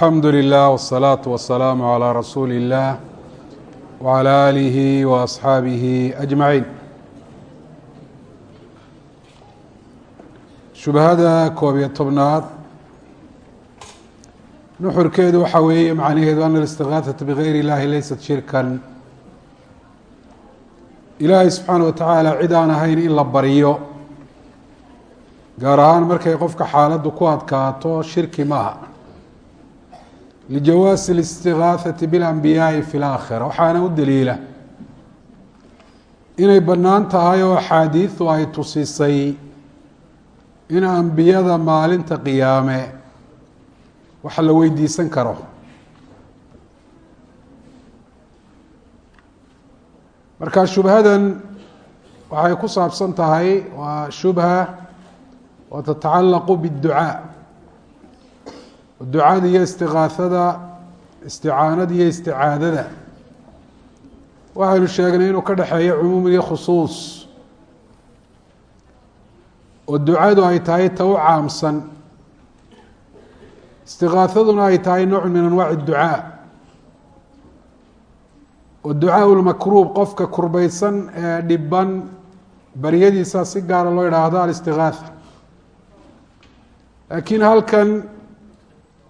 alxamdu lilah wالsalaaةu wasalaamu عalى rasuuli اllah wعalى aalihi waasxaabihi ajmaciin shubhada koob iyo tobnaad nuxurkeedu waxaa weeye macnaheedu ana اlistigaahata bgayr اllahi leysat shirkan ilaahay subxaana wa tacaala cid aan ahayn in la baryo gaar ahaan markay qofka xaaladdu ku adkaato shirki maaha lijawaasi اlistigaahati biاlambiyaai fi laakhira waxaana u daliila inay bannaan tahay oo axaadiidu ay tusisay in ambiyada maalinta qiyaame wax la weydiisan karo marka shubhadan waxay ku saabsan tahay waa shubha oo tatacalaqu bاdducaa ducada iyo istigaahada isticaanada iyo isticaadada. Waxaynu sheegnay inuu ka dhexeeyo cumuum iyo khusuus. Oo ducadu ay tahay ta u caamsan. Istigaahaduna ay tahay nooc min anwaaci اducaa oo ducaa lmakruub qofka kurbaysan ee dhiban baryadiisa si gaara loo idhaahdo alistigaatha laakiin halkan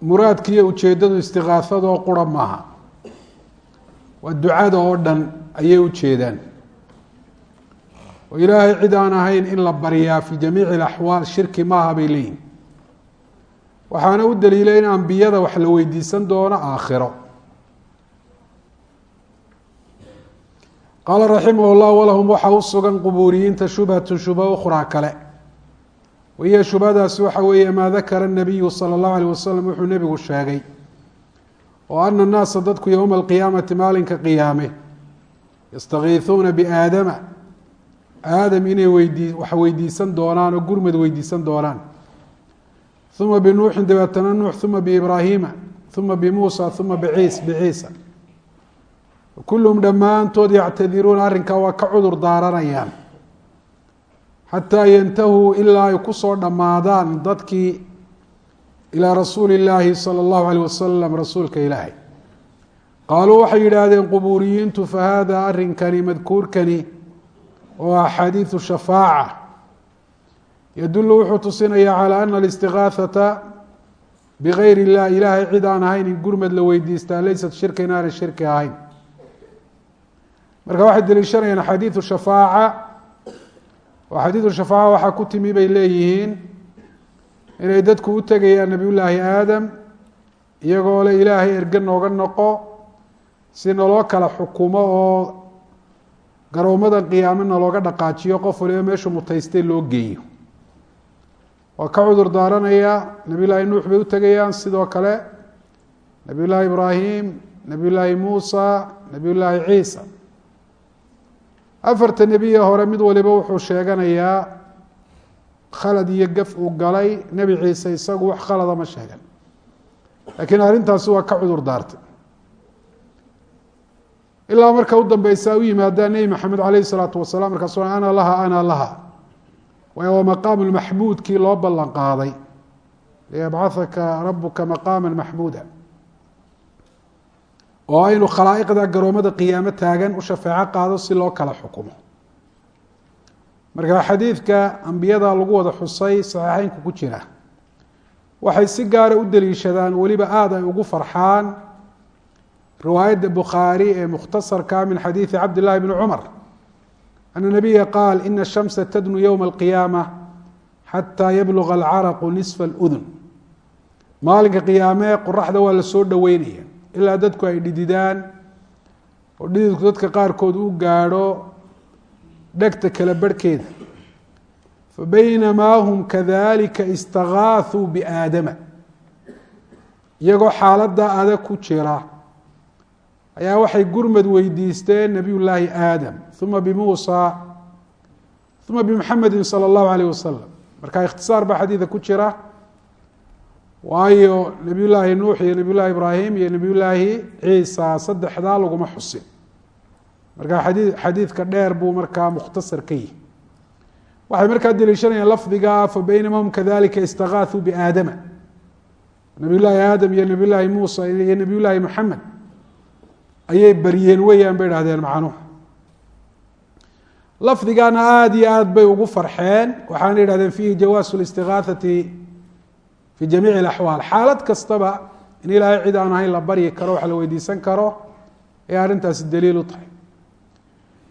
muraadka iyo ujeeddadu istigaahadoo qura maaha. Waa ducada oo dhan ayay ujeedaan oo ilaahay cid aan ahayn in la baryaa fi jamiici اlaxwaal shirki maaha bay leeyihiin waxaana u daliilay in ambiyada wax la weydiisan doono aakhiro. Qaala raximah اllah walahum waxaa u sugan qubuuriyiinta shubhatu shubha ukhraa kale wahiya shubhadaasi waxa weeye maa dakara الnabiyu salى اllahu alيh wasalam wuxuu nebigu sheegay oo ana الnaasa dadku yowma alqiyaamati maalinka qiyaame yastakiisuuna biaadama aadam inay weydii wax weydiisan doonaan oo gurmad weydiisan doonaan uma binuuxin dabeetana nuux uma biibraahiima uma bimuusa uma bciis biciisa kulluhum dhammaantood yactadiruuna arrinkaa waa ka cudur daaranayaan xataa yantahuu ilaa ay ku soo dhammaadaan dadkii ilaa rasuuli illaahi sala allahu alayh wasalam rasuulka ilaahay qaaluu waxay yidhaahdeen qubuuriyiintu fa hada arrinkani madkuurkani oo axaadiidu shafaaca yadulu wuxuu tusinayaa calaa ana alistigaahata bigayr illah ilaahay cid aan ahayn in gurmad la weydiistaa leysat shirka inaanay shirki ahayn marka waxay deliishanayaan axaadiidu shafaaca oo axaadiidu shafaaca waxaa ku timi bay leeyihiin inay dadku u tegayaan nabiy llaahi aadam iyagoo le ilaahay erge nooga noqo si naloo kala xukumo oo garoomadan qiyaame nalooga dhaqaajiyo qof waliba meeshuu mutaystay loo geeyo. Waa ka cudur daaranaya nabiy llaahi nuux bay u tegayaan sidoo kale. Nabiy llaahi ibraahim nabiy llaahi muusa nabiy llaahi ciisa afarta nebiye hore mid waliba wuxuu sheeganayaa khalad iyo gaf uu galay nebi ciise isagu wax khalada ma sheegan. Laakiin arrintaasi waa ka cudur daartay. Ilaa marka u dambeysa u yimaadaan nebi maxamed calayhi salaatu wasalaam markaasu ana laha ana laha. Waayo waa maqaamu lmaxmuudkii loo ballan qaaday. Liyabcahaka rabuka maqaama maxmuuda oo aynu khalaa'iqda garoomada qiyaamo taagan u shafeeco qaado si loo kala xukumo. Marka xadiidka ambiyada lagu wada xusay saxiixeynku ku jira. Waxay si gaara u deliishadaan weliba aada ay ugu farxaan riwaayadda bukhaari ee mukhtasarka min xadiidi cabd llahi bni cumar ana nabiya qaal ina shamsa tadnu yowma alqiyaama xataa yabluga alcaraqu nisfa aludun maalinka qiyaame qoraxda waa la soo dhoweynaya ilaa dadku ay dhididaan oo dhididku dadka qaarkood u gaadho dhegta kala barhkeeda. Fabaynamaa hum kadalika istagaahuu biaadama. Iyagoo xaaladda adag ku jira ayaa waxay gurmad weydiisteen nabiy llaahi aadam uma bimuusa uma bimuxamedi sala allahu alayh wasalam marka ikhtisaar baa xadiida ku jira waayo nabiy llaahi nuux iyo nabiy llahi ibraahim iyo nabiy llaahi ciisa saddexdaa laguma xusin. Marka xadii xadiidka dheer buu markaa mukhtasar ka yihi waxay markaa deliishanayaan lafdiga fabaynama hum kadalika istagaahuu biaadama nabiy llaahi aadam iyo nabiy llaahi muusa iyo nabiy llaahi maxamed ayay baryeen weeyaan bay idhahdeen macnuhu lafdigana aada iyo aad bay ugu farxeen waxaana yidhahdeen fiihi jawaasu listigaahati fi jamiici alaxwaal xaalad kastaba in ilaahay cid aan ahayn la baryi karo wax la weydiisan karo ee arrintaasi daliil u tahay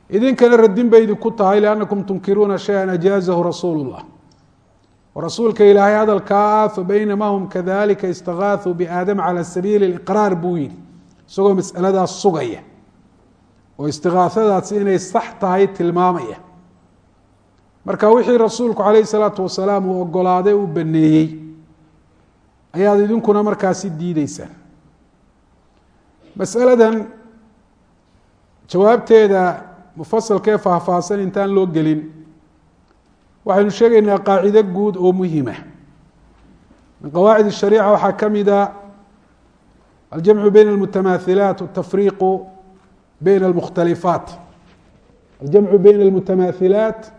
idinkana radin bay idinku tahay liannakum tunkiruuna shay-an ajaazahu rasuulu llah rasuulka ilaahay hadalkaa fabaynama hum kadalika istagaahuu biaadama cala sabiili liqraar buu yihi isagoo masaladaas sugaya oo istigaahadaasi inay sax tahay tilmaamaya marka wixii rasuulku calayhi salaatu wasalaam uu ogolaaday uu baneeyey ayaad idinkuna markaasi diideysaan masaladan jawaabteeda mufasalkee faahfaahsan intaan loo gelin waxaynu sheegaynaa qaacido guud oo muhima min qawaacid الshariica waxaa ka mida aljamcu bayna اlmutamaahilaat wاtafriiqu bayna اlmukhtalifaat aljamcu bayna اlmutamaahilaat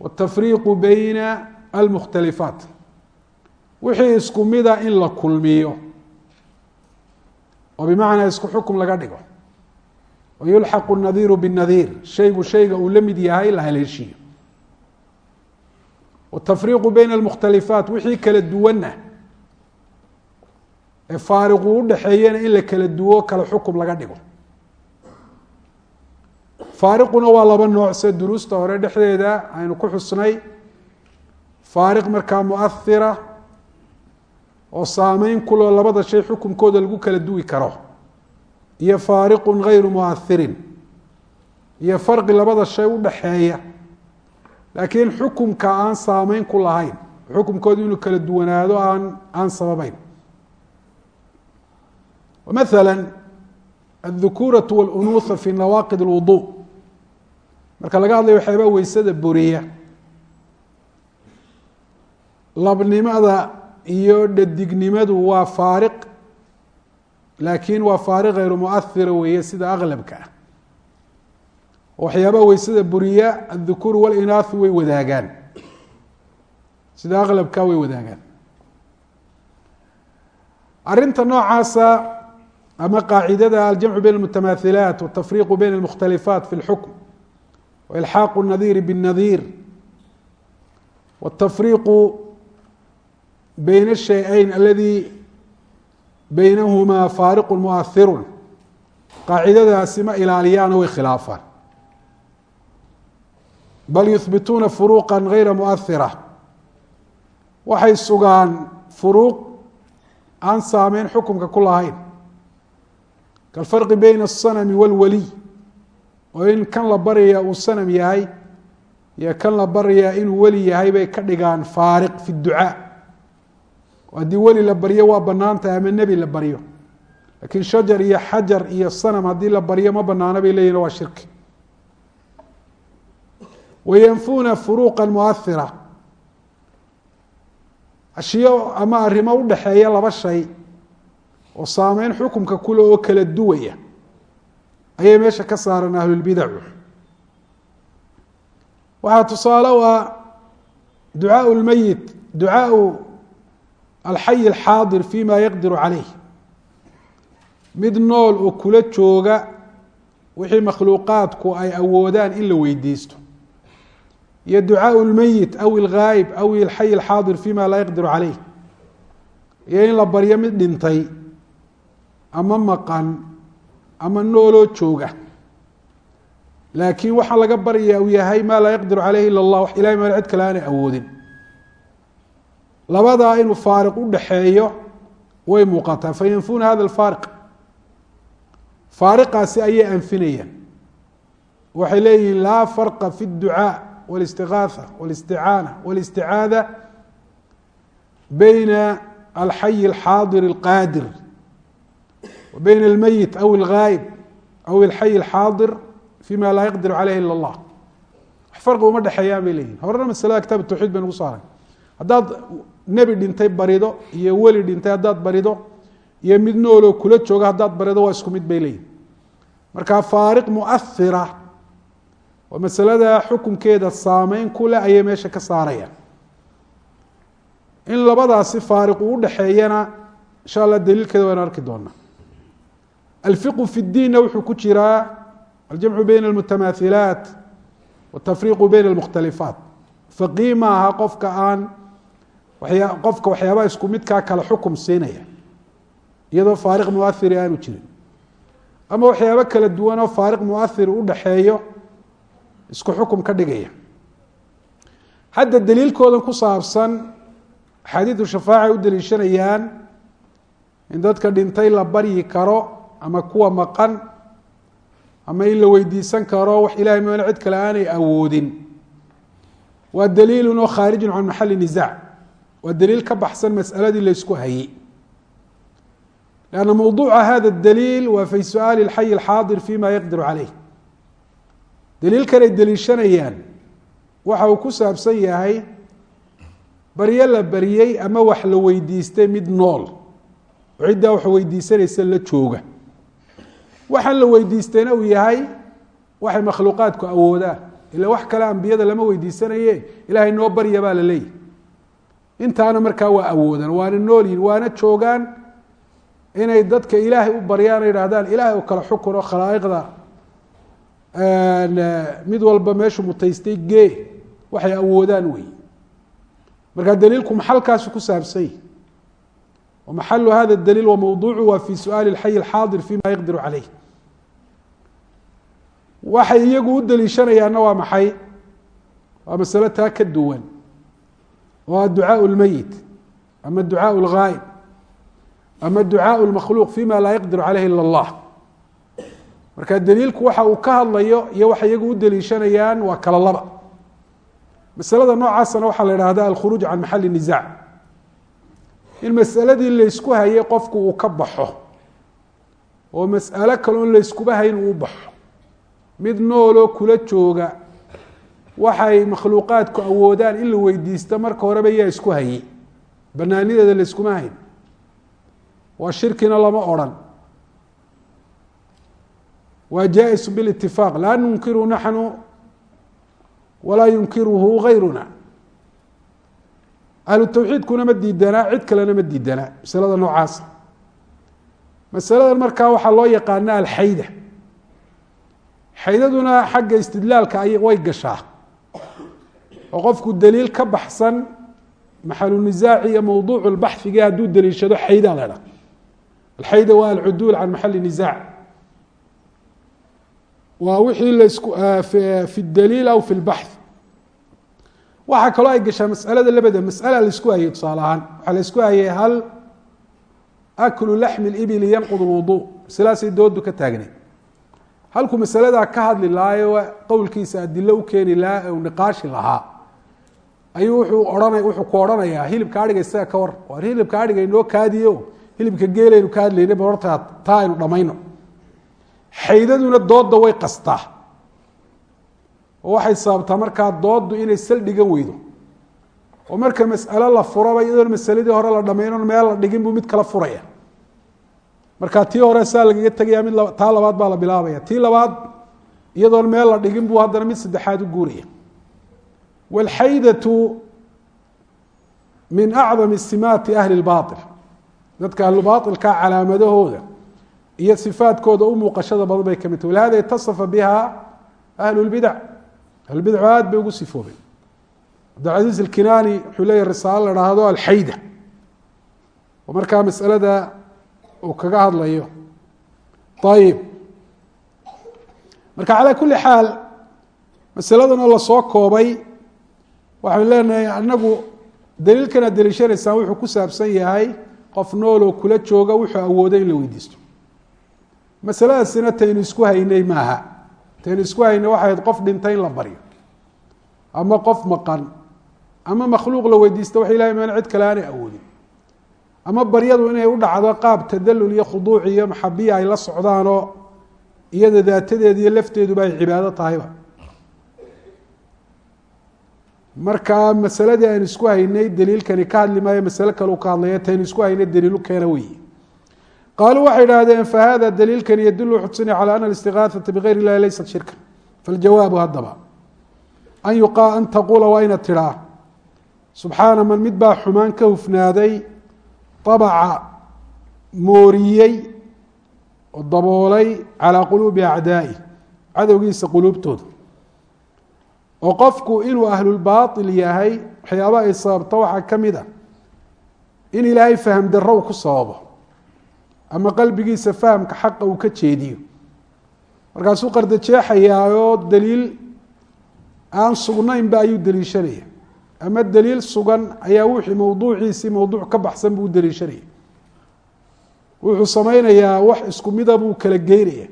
wاtafriiqu bayna almukhtalifaat wixii isku mida in la kulmiyo. Oo bimacnaa isku xukum laga dhigo. Wayulxaqu nadiiru binadiir shaygu shayga uu la mid yahay la haleeshiyo. Watafriiqu beyna almukhtalifaat wixii kala duwanna ee faariqu u udhaxeeyana in la kala duwo kala xukum laga dhigo. Faariquna waa laba nooc sida duruusta hore dhexdeeda aynu ku xusnay. Faariq markaa muaira oo saameyn kuloo labada shay xukunkooda lagu kala duwi karo. Iyo faariqun gayru muahirin iyo farqi labada shay udhaxeeya laakiin xukumka aan saameyn ku lahayn xukumkooda inuu kala duwanaado aan aan sababeyn maala adhukuuratu walunuuha fi nawaaqid lwudu marka laga hadlayo waxyaabaa weysada buriya. Labnimada iyo dhadignimadu waa faariq laakiin waa faariq hayru muahira weeye sida aglabka ah waxyaabaha weysada buriya aلذukuur wاlinaaثu way wadaagaan sida aglabka way wadaagaan arinta noocaasa ama qaacidada aljamcu bayn اlmutamaahilaat wالtafriiqu bayn اlmukhtalifaat fi اlxukm wailxaaqu الnadiiri bالnadiir wالtafriiqu bayna الshay-ayn aladi baynahumaa faariqu muahiru qaacidadaasi ma ilaaliyaana way khilaafaan bal yuhbituuna furuuqa gayra muahira waxay sugaan furuuq aan saameyn xukumka ku lahayn kalfarqi bayna aلsanami wاlwaliy oo in kan la baryaa uu sanam yahay iyo kan la baryaa inuu weli yahay bay ka dhigaan faariq fi اducaa haddii weli la baryo waa bannaan tahay ama nebi la baryo. Lakiin shajar iyo xajar iyo sanam haddii la baryo ma banaano bay leyihin waa shirki. Wayanfuuna furuuqa muahira ashiyo ama arrimo udhaxeeya laba shay oo saameyn xukumka kule oo kala duwaya ayay meesha ka saaran ahlulbidacu waxaa tusaale u ah ducaau lmeyit ducaau alxay alxaadir fi ma yaqdiru calayh mid nool oo kula jooga wixii makhluuqaadku ay awoodaan in la weydiisto iyo ducaau lmeyit aw ilghaayib aw ilxay alxaadir fi ma laa yaqdiru caleyh iyo in la baryo mid dhintay ama maqan ama nooloo jooga laakiin waxaa laga baryayaa uu yahay maa laa yaqdiru caleyh ila allah ilahay meel cid kale aanay awoodin labadaa inuu faariq udhaxeeyo way muuqataa fayanfuna hada اfaariq faariqaasi ayay anfinayaan waxay leeyihiin laa farqa fi اducaaء والاsتiغاaثة والاsتiعاaنة والاsتiعاadة بين الحي الحاaضر القاdر وبين الميت أو الغاaيب أو الحي الحاaضر فيma laa يقدر عليه إلا الله wax فرقi uma dhexeeyaan bay leyihin horena maسلada kitab التوحيد baynu ku saaray haddaad nebi dhintay barido iyo weli dhintay haddaad barido iyo mid nooloo kula jooga haddaad barido waa isku mid bay leeyihiin marka faariq muaira oo masalada xukunkeeda saameyn ku leh ayay meesha ka saarayaan. In labadaasi faariq uu udhaxeeyana insha allah daliilkeeda waynu arki doonaa. Alfiqu fi diinna wuxuu ku jiraa aljamcu bayna almutamaahilaat watafriiqu bayna almukhtalifaat faqii maaha qofka aan waya qofka waxyaabaha isku midkaa kale xukum siinaya iyadoo faariq muahiri aanu jirin. Ama waxyaabo kala duwan oo faariq muahir udhaxeeyo isku xukum ka dhigaya. Hadda daliilkoodan ku saabsan axaadiidu shafaaca u daliishanayaan in dadka dhintay la baryi karo ama kuwa maqan ama in la weydiisan karo wax ilahay moona cid kale aanay awoodin. Waa daliilun oo khaarijun can maxali nisaac waa daliil ka baxsan masaladii laysku hayey lanna mawduuca hada daliil waa fi su'aali اlxayi اlxaadir fima yaqdiru caleyh daliilkan ay daliishanayaan waxa uu ku saabsan yahay baryo la baryey ama wax la weydiistay mid nool. Oo ciddaa wax weydiisanaysa la jooga. Waxaan la weydiistayna uu yahay waxay makhluuqaadku awoodaan ila wax kale ambiyada lama weydiisanaye ilahay noo barya baa la leeyahy intaana markaa waa awoodaan waana noolyihin waana joogaan inay dadka ilaahay u baryaan o yidhahdaan ilahay oo kale xukun oo khalaa'iqda. Mid walba meeshu mutaystay gee waxay awoodaan wey. Marka daliilku maxalkaasu ku saabsany wamaxalu hada daliil wamawduucu waa fi su'aali اlxayi اlxaadir fima yaqdiru caleyh waxay iyagu u daliishanayaanna waa maxay? Waa masalo taa ka duwan oo a ducaaء اlmeyit ama ducaaء اlgaa'ib ama ducaaء اlmakhluuq fima laa yaqdiru caleyh ila اllah marka daliilku waxa uu ka hadlayo iyo waxay iyagu u daliishanayaan waa kala laba masalada noocaasana waxaa la ihahda alkhuruuj can maxali nisaac in masaladii laysku hayay qofku uu ka baxo oo mas'alo kale on layskuba hayn uu baxo mid nooloo kula jooga waxay makhluuqaadku awoodaan in la weydiisto marka horeba yaa isku hayey banaanideeda layskuma hayn. Waa shirkina lama odrhan waa jaa-is bilitifaaq laa nunkiru naxnu walaa yunkiruhu gayruna ahlu tawxiidkuna ma diidanaa cid kalena ma diidanaa. Masalada noocaasa masaladan markaa waxaa loo yaqaana alxayda. Xaydaduna xagga istidlaalka ay way gashaa oo qofku daliil ka baxsan maxalu nisaaci iyo mawduucu lbaxfigi hadduu daliishado xayda la alxayda waa alcuduul can maxali nisaac. Waa wixii lasku fi daliil aw fi lbaxth. Waxaa kaloo ay gashaa masalada labada masala la isku hayay tusaale ahaan. Waxaa la isku hayay hal aklu laxmi libili yanqud lwudu masaladaasay doodu ka taagneed halkuu masaladaa ka hadli lahaayo qowlkiisa adilo u keeni lahaa uu niqaashi lahaa ayuu wuxuu ku odhanayaa hilibka adhiga isaga ka war war hilibka adhiga inoo kaadiyo? Hilibka geelaynu ka hadlayna ba horta taa aynu dhamayno. Xaydaduna dooda way qastaa. Waxay sababtaa markaa dooddu inay saldhigan weydo. Oo marka mas'alo la furaba iyadoon masaladii hore la dhamaynon meel la dhigin buu mid kala furaya. Marka tii hore saa lagaga tegaya mid taa labaad baa la bilaabaya. Tii labaad iyadoon meel la dhigin buu haddana mid saddexaad u guuraya wاlxaydatu min acdami simaati ahli اlbaطil dadka ahlubaailka calaamadahooda iyo sifaadkooda u muuqashada badan bay ka mid tahy walihada itaصafa biha ahlu اlbidac ahlubidcu aad bay ugu sifoobeen cabdilcaziiz alkinaani wuxuu leeyahy risaalo la haahdo alxayda oo markaa masalada uu kaga hadlayo ayib marka calaa kuli xaal masaladan oo lasoo koobay waxaynu leenahay anagu daliilkan aad daliishanaysaan wuxuu ku saabsan yahay qof nooloo kula jooga wuxuu awooday in la weydiisto. Masaladaasina taynu isku haynay maaha. Taynu isku haynay waxay qof dhintay in la baryo. Ama qof maqan. Ama makhluuq la weydiista wax ilahay maan cid kale aanay awoodin. Ama baryadu inay u dhacdo qaab tadalul iyo khuduuc iyo maxabiya ay la socdaanoo iyada daatadeeda iyo lafteeduba ay cibaado tahayba marka masaladii aynu isku haynay daliilkani ka hadli maayo masale kale u ka hadlaya taynu isku haynay daliilu keena weyi qaaluu waxay idhahdeen fahada daliilkani yadulu wuxuu tusinaya calى ana اlistigaahata bigayr اllahi laysat shirka faljawaabu haddaba an yuqa an taquula waa ina tidhaa subxaana man mid baa xumaan ka hufnaaday abaca mooriyey oo daboolay calaa quluubi acdaa'i cadowgiisa quluubtooda oo qofku inuu ahlulbaail yahay waxyaaba ay sababto waxaa ka mid a in ilaahay faham darro uu ku sababo ama qalbigiisa fahamka xaqa uu ka jeediyo. Markaasuu qardajeexayaa oo daliil aan sugnaynba ayuu deliishanaya ama daliil sugan ayaa wixii mowduuciisii mowduuc ka baxsan buu u wuxuu sameynayaa wax isku mida buu kala geynaya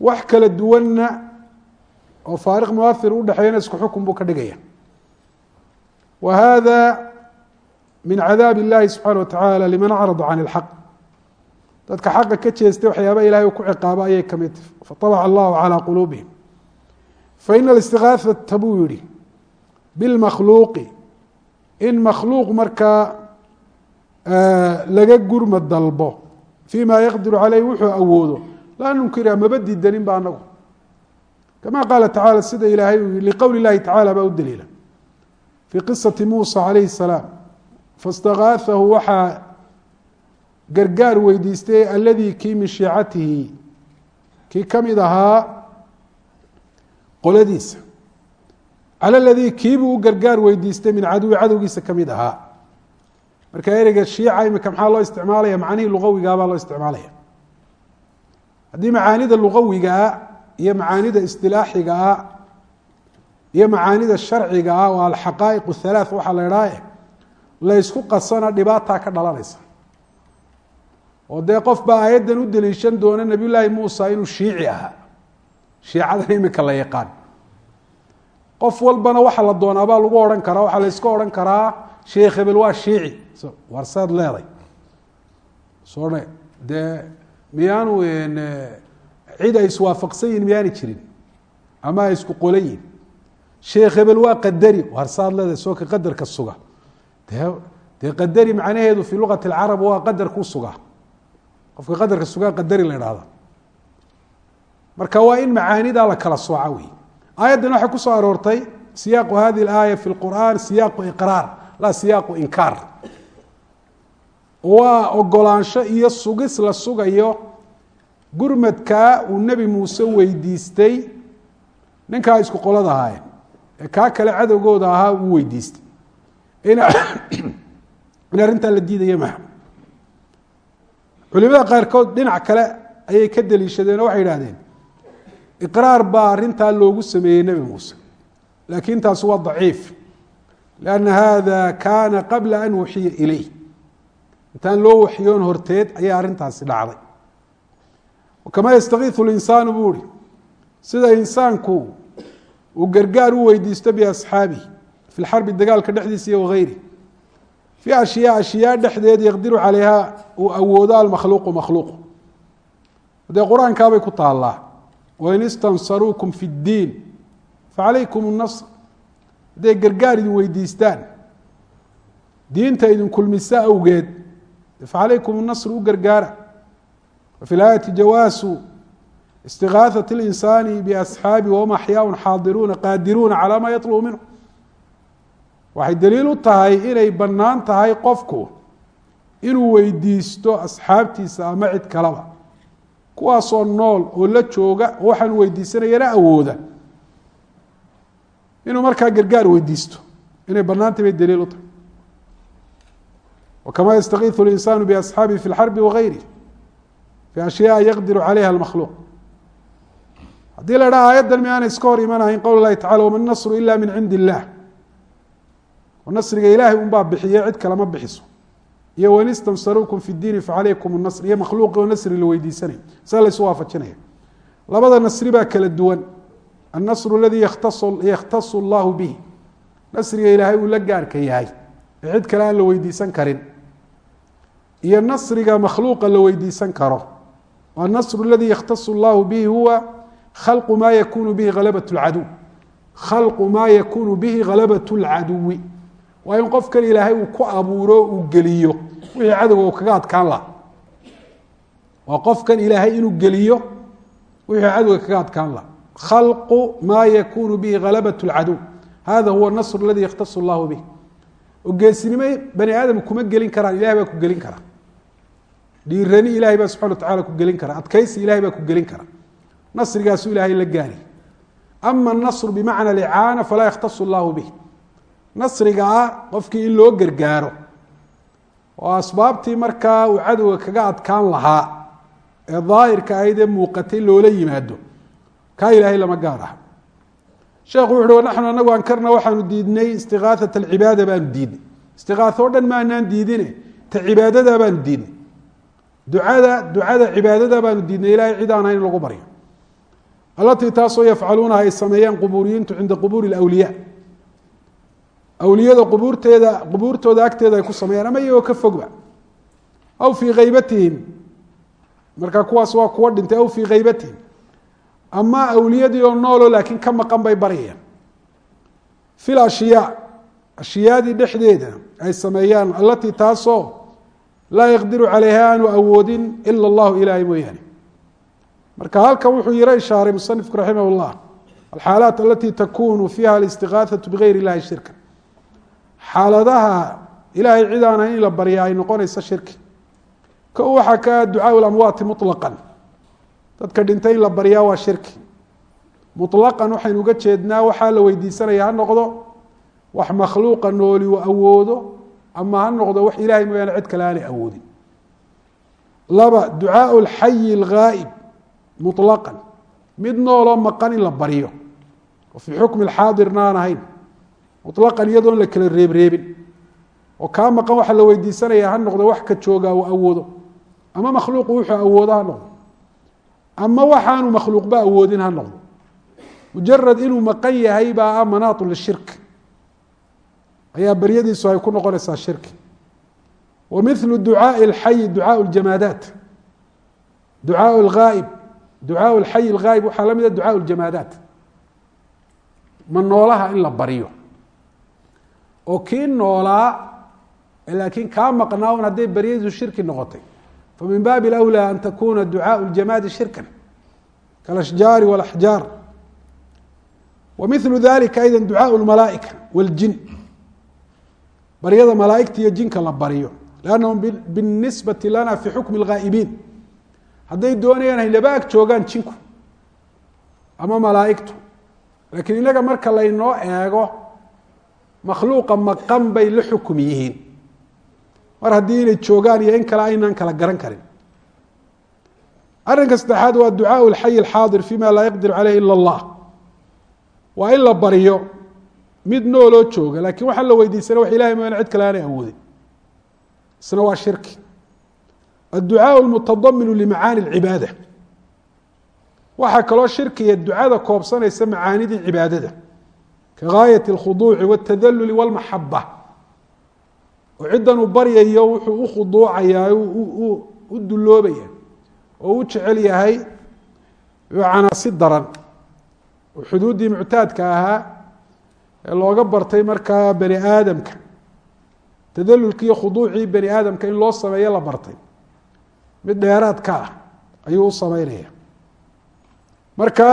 wax kala duwanna oo faariq muahir udhexeeyana isku xukun buu ka dhigaya. Wa hada min cadaab illahi subxaana watacaala liman acrada can ilxaq. Dadka xaqa ka jeestay waxyaaba ilahay ku ciqaabo ayay ka mid tahy faطabaca allahu calaa quluubihim. Faina alistigaahata buu yihi bilmakhluuqi. In makhluuq markaa laga gurma dalbo. Fii ma yaqdiru caleyh wuxuu awoodo. Laa nunkira maba diidanin ba anagu kama qaala tacala sida ilaahay uu yihi liqowli llahi tacala baa u daliila fii qisati muusa calayhi salaam faاstagaahahu waxaa gargaar weydiistay aladii kii min shiicatihi kii ka mid ahaa qoladiisa cala ladii kiibuu u gargaar weydiistay min caduwi cadowgiisa ka mid ahaa marka ereyga shiica imika maxaa loo isticmaalaya macnihii lugawigaabaa loo isticmaalaya iyo macaanida istilaaxigaa iyo macaanida sharciga ah oo alxaqaa'iq halaath waxaa la idhaahe laysku qasana dhibaataa ka dhalanaysa. Oo dee qof baa aayaddan u deliishan doona nabiy llaahi muusa inuu shiici ahaa shiicadan imika la yaqaan. Qof walbana waxa la doonaabaa lagu odhan karaa waxaa la yska odhan karaa sheekh hebel waa shiici. Warsaad leeday. Sone dee miyaanu cid ay iswaafaqsan yihiin miyaani jirin ama ay isku qolan yihiin sheekh hebel waa qadari warsaad leeday soo ka qadarka suga. De dee qadari macnaheedu fii luqati alcarab waa qadar ku suga. Qofka qadarka sugaa qadari la idhahda marka waa in macaanidaa la kala sooca wey aayaddan waxay ku soo aroortay siyaaqu hadi اlaaya fi اlqur'an siyaaqu iqraar laa siyaaqu inkaar. Waa ogolaansho iyo sugis la sugayo gurmadkaa uu nebi muuse weydiistay ninkaa isku qolada ahaayeen ee kaa kale cadowgooda ahaa uu weydiistay. In in arrintaa la diidaya maha culimada qaarkood dhinac kale ayay ka deliishadeen oo waxay idhahdeen iqraar baa arrintaa loogu sameeyey nebi muuse laakiin taasi waa daciif lianna hada kaana qabla an wuxiya ileyh intaan loo waxyoon horteed ayaa arrintaasi dhacday kamaa yastakiiu linsaanu buu ihi sida insaanku uu gargaar u weydiisto biasxaabihi fi lxarbi dagaalka dhexdiisa iyo wagayri fii ashyaa ashyaa dhexdeed yaqdiru calayha uu awoodo almakhluuqu makhluuqu dee qur-aankaabay ku taallaa wain istansaruukum fi اddiin facalaykum الnasr hadday gargaar idin weydiistaan diinta idin kulmisa awgeed facalaykum الnasr u gargaara wafi اlaayati jawaasu istigaaثaة اlinsaani biasxaabi wahum axyaaء xaadiruuna qaadiruuna calى ma yaطlubu minhu waxay daliil u tahay inay bannaan tahay qofku inuu weydiisto asxaabtiisa ama cid kaleba kuwaasoo nool oo la jooga oo waxaan weydiisanayana awooda inuu markaa gargaar weydiisto inay bannaantay bay daliil u tahay wakamaa yastakiiu linsaanu biasxaabihi fi lxarbi wagayri fi ashyaء yaqdiru calayha almakhluuq haddii la dhaha aayaddan mi iska hor imanahayn qowl اlahi tacala wama nasru ila min cindi illah nasriga ilaahay un baa bixiye cid kale ma bixiso iyo wain istansaruukum fi diini facalaykum nasr iyo makhluuqi oo nasri la weydiisanay sa laysu waafajinaya labada nasri baa kala duwan annasru aladii yakhtasu allahu bihi nasriga ilaahay uu la gaarka yahay cid kale aan la weydiisan karin iyo nasriga makhluuqa la weydiisan karo annasru aladii yakhtasu allahu bihi huwa khalqu ma yakunu bihi halabat lcaduw khalqu maa yakunu bihi halabat lcaduwi waa in qofkan ilaahay uu ku abuuro uu geliyo wixii cadowga uu kaga adkaan laha waa qofkan ilaahay inuu geliyo wixii cadowga kaga adkaan laha khalqu maa yakunu bihi halabat اlcaduw hada huwa nasr aladi yakhtasu allahu bih oo geesinimo bani aadam kuma gelin karaan ilahay baa ku gelin kara dhiirani ilahay baa subxana wa tacala ku gelin kara adkaysi ilahay baa ku gelin kara. Nasrigaasu ilaahay la gaari. Ama anasru bimacna alicaana falaa yakhtasu allahu bih nasriga ah qofkii in loo gargaaro oo asbaabtii markaa uu cadowga kaga adkaan lahaa ee daahirka ahayd ee muuqatay loola yimaado kaa ilaahay lama gaar ah sheekhu wuxu uhi naxnu anagu ankarna waxaanu diidnay istiqaaat alcibaada baanu diidnay. Istiqaaho dhan maanaan diidine ta cibaadada baanu diidnay ducada ducada cibaadada baanu diidnay ilahay cid aan in lagu baryo. Alatii taasoo yafcaluunaha ay sameeyaan qubuuriyiintu cinda qubuuri اlawliya awliyada qubuurteeda qubuurtooda agteeda ay ku sameeyaan ama iyagoo ka fogba. Aw fii khaybatihim marka kuwaas waa kuwa dhintay aw fii khaybatihim ama awliyadii oo noolo laakiin ka maqan bay baryayaan. Fi lashiyaa ashyaadii dhexdeeda ay sameeyaan alatii taasoo laa yaqdiru calayha aanu awoodin ila allahu ilaahay mooyaane. Marka halkan wuxuu yaro ishaaray musanifku raximah llah alxaalaat alatii takunu fiiha alistiqaaatu bigayr illahi shirka. Xaaladaha ilaahay cid in la barya ay noqonaysa shirki. Ka waxaa ka ducaau lamwaati mulaqan dadka dhintay in la baryaa waa shirki. Mulaqan waxaynu uga jeednaa waxaa la weydiisanaya ha noqdo wax makhluuqa nooli u awoodo ama ha noqdo wax ilahay mooyaane cid kale aanay awoodin laba ducaaء اlxayi اlgaa'ib muطlaqan mid nooloo maqan in la baryo oo fii xukmi xaadirna aan ahayn muطlaqan iyadoon la kala reebreebin oo kaa maqan waxaa la weydiisanaya ha noqdo wax ka joogaa uu awoodo ama makhluuqu wuxuu awoodo ha noqdo ama waxaanu makhluuqba awoodin ha noqdo mujarad inuu maqan yahay baa ah manaatu lishirk ayaa baryadiisu ay ku noqonaysaa shirki wa milu ducaaءi اlxayi ducaaء اljamaadaat ducaaء اlgaa'ib ducaaء اlxayi اlgaa'ib waxaa la mida ducaaء اljamaadaat ma noolaha in la baryo oo kii noolaa laakiin kaa maqnaa un hadday baryadiisu shirki noqotay famin baabi اأwlى an takuna ducaaء اljamaadi shirka kaاlashjaari wاlaxjaar wa milu dalika ayda ducaaء اlmalaaئika wاljin baryada malaaigta iyo jinka la baryo lanahum binisbati lana fi xukmi اlgaa'ibiin hadday doonayaan haynaba ag joogaan jinku ama malaaigtu laakiin inaga marka laynoo eego makhluuqa maqan bay la xukum yihiin mar haddii inay joogaan iyo in kale aynaan kala garan karin arrinka saddexaad waa ducaaء اlxayi اlxaadir fima laa yaqdir caleyh ila اllah waa in la baryo mid nooloo jooga lakin waxaa la weydiisana wax ilahay mooyaane cid kale aanay awoodin isna waa shirki adducaaء اlmutadaminu limacaani اlcibaada waxaa kaloo shirkiya ducada koobsanaysa macaanidii cibaadada ka gaayaة اlkhuduuci wاtadaluli wاlmaxaba oo ciddan uu baryayo wuxuu u khuduucayaa u duloobaya oo u jecel yahay canaasi daran oo xuduuddii muctaadka ahaa ee looga bartay markaa bani aadamka. Tadalulki iyo khuduucii bani aadamka in loo sameeyo la bartay. Mid dheeraad ka ah ayuu u sameynaya marka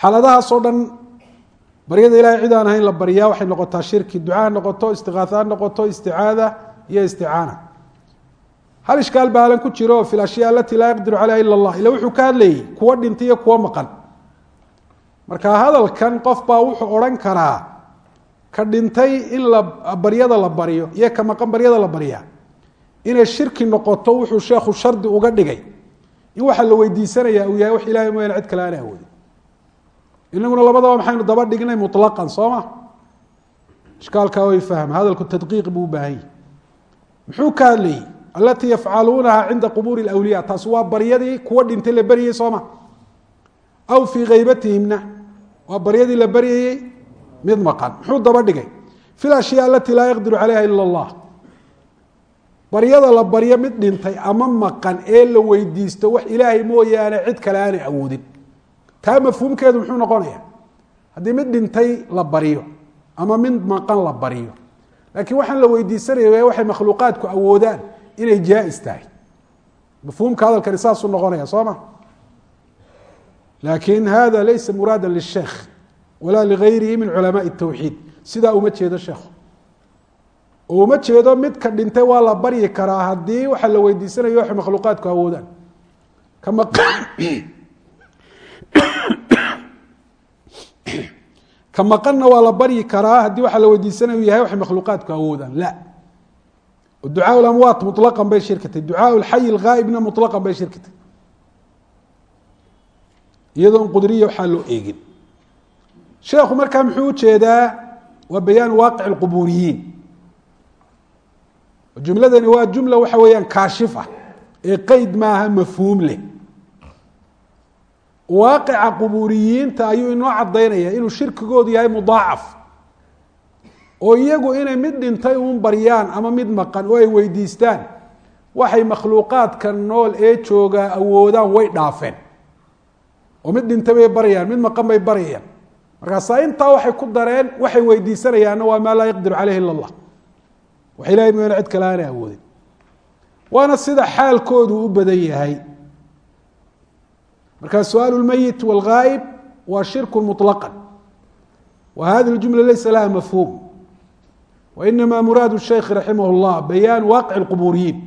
xaaladahaas oo dhan baryada ilahay cid aan ahayn la baryaa waxay noqotaa shirki duca noqoto istiqaasa ha noqoto isticaada iyo isticaana. Hal ishkaal baalan ku jiro fi ashyaa alati laa yaqdiru caleyha ila اllah ila wuxuu ka hadlayay kuwo dhintay iyo kuwo maqan marka hadalkan qof baa wuxuu odhan karaa ka dhintay in baryada la baryo iyo ka maqan baryada la baryaa inay shirki noqoto wuxuu sheekhu shardi uga dhigay. In waxaa la weydiisanaya uu yahay wax ilahay mooyaane cid kale aana awoodin. Inaguna labadaba maxaynu daba dhignay muطlaqan soo ma? Ishkaalkaa way fahma hadalku tadqiiq buu u muxuu ka hadlayey alatii yafcaluunaha cinda qubuuri اlawliya taasi waa baryadii kuwa dhintay la beryayey soo ma? Aw fii haybatihimna waa baryadii la baryayey mid maqan. Muxuu daba dhigay? Fi ashyaa alati laa yaqdiru calayha ila اllah baryada la baryo mid dhintay ama maqan ee la weydiisto wax ilaahay mooyaane cid kale aanay awoodin. Taa mafhuumkeedu muxuu noqonaya haddii mid dhintay la baryo. Ama mid maqan la baryo. Laakiin waxaan la weydiisanaya waxay makhluuqaadku awoodaan inay jaa-is tahay. Mafhuumka hadalkani saasuu noqonaya soo ma laakiin hada laysa muraada lisheekh walaa ligayrihi min culamaai الtawxiid sidaa uma jeedo sheekhu uma jeedo midka dhintay waa la baryi karaa haddii waxa la weydiisanayo waxay makhluuqaadku awoodaan ka maqanna waa la baryi karaa haddii waxa la weydiisanayo yahay waxay makhluuqaadku awoodaan la ducaa lamwaat mulaqan bay shirkatay ducaa lxayi lghaa'ibna mulaqan bay shirkatay iyadoon qudriya waxaa loo eegin. Sheekhu markaa muxuu u jeedaa waa bayaan waaqic اlqubuuriyiin jumladani waa jumla waxa weeyaan kaashif ah ee qeyd maaha mafhuum leh. Waaqica qubuuriyiinta ayuu inoo cadaynaya inuu shirkigoodu yahay mudaacaf oo iyagu inay mid dhintay uun baryaan ama mid maqan oo ay weydiistaan waxay makhluuqaadka nool ee joogaa awoodaan way dhaafeen oo mid dhintay bay baryayaan mid maqan bay baryayaan markaasaa intaa waxay ku dareen waxay weydiisanayaanna waa maa laa yaqdiru caleyhi ila allah wax ilahay mooyaane cid kale aanay awoodin waana sida xaalkoodu u badan yahay markaa su-aal lmeyit wاlghaa'ib waa shirku muطlaqan wa hadi اljumla laysa laha mafhum wainama muraadu الshaykh raximah اllah bayaan waaqic اlqubuuriyiin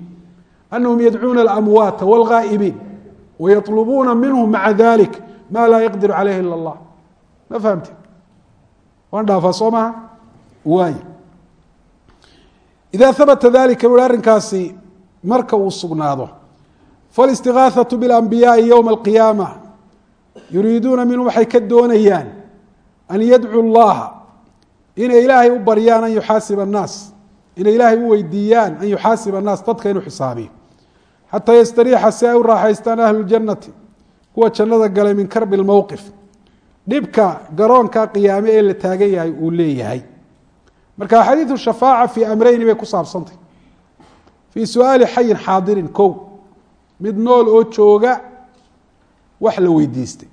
anahum yadcuuna اlamwaata wاlghaa'ibiin wayطlubuuna minhum maca dalik ma laa yaqdiru caleyhi ila اllah ma fahamte waan dhaafaa soo maha waay ida habata dalika bui arrinkaasi marka uu sugnaado faاlistiغaaثaة bاlanbiyaai ywma اlqiyaama yuriiduuna minhu waxay ka doonayaan an yadcuu اllaha inay ilaahay u baryaan an yuxaasiba الnaas inay ilaahay u weydiiyaan an yuxaasiba الnaas dadka inuu xisaabiyo xataa yastariixa si ay u raaxaystaan ahlu اjanati kuwa jannada galay min karbi اlmowqif dhibka garoonka qiyaame ee la taagan yahay uu leeyahay. Marka xadiiثu shafaaca fii amreyni bay ku saabsantay. Fii su'aali xayin xaadirin kow mid nool oo jooga wax la weydiistay.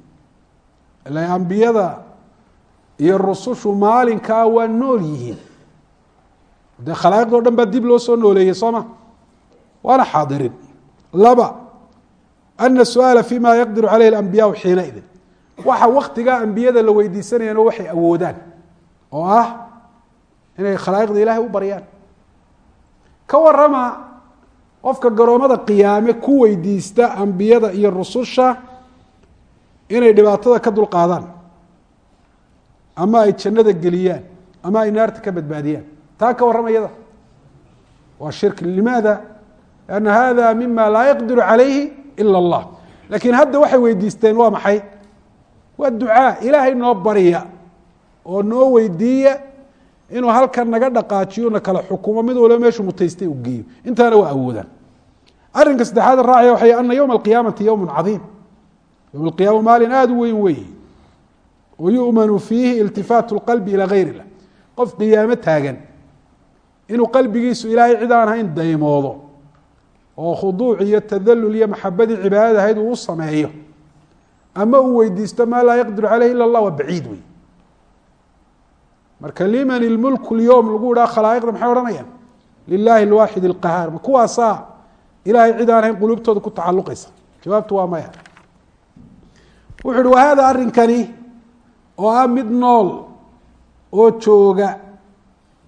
Ila ambiyada iyo rusushu maalinkaa waa nool yihiin. Dee khalaa'iqdo dhan baa dib loo soo nooleeyey soo ma? Waana xaadirin. Laba ana su'aala fi ma yaqdiru caleyhi اlambiyaau xiinaidin waxa waktigaa ambiyada la weydiisanayaan oo waxay awoodaan. oo ah inay khalaa'iqda ilaahay u baryaan. ka warama qofka garoomada qiyaame ku weydiista ambiyada iyo rususha inay dhibaatada ka dulqaadaan. ama ay jannada geliyaan. ama ay naarta ka badbaadiyaan. taa ka warramayada waa shirki limaada? lianna hada mima laa yaqdiru calayhi ila allah lakiin hadda waxay weydiisteen waa maxay waa ducaa ilaahay noo barya oo noo weydiiya inuu halkan naga dhaqaajiyo kala xukumo mid waliba meeshuu mutaystay u geeyo intaana waa awoodaan arrinka saddexaad raacaya waxay ana yowma alqiyaamati yowmun cadiim yowma alqiyaama maalin aada u weyn weeye oo yu'manu fiihi iltifaatu lqalbi ilaa gayr illah qof qiyaamo taagan inuu qalbigiisu ilaahay cid aan ahayn daymoodo oo khuduuc iyo tadalul iyo maxabadii cibaadada ahayd uu u sameeyo. Ama uu weydiisto maa laa yaqdiru caleyh ila allah waa baciid wey marka liman ilmulku lyowm lagu idhaha khalaa'iqda maxay odhanayaan? Lilaahi alwaaxid alqahaar. Ma kuwaasaa ilahay cid aan ahayn quluubtooda ku tacaluqaysa jawaabtu waa maya. Wuxu uhi wahada arrinkani oo ah mid nool oo jooga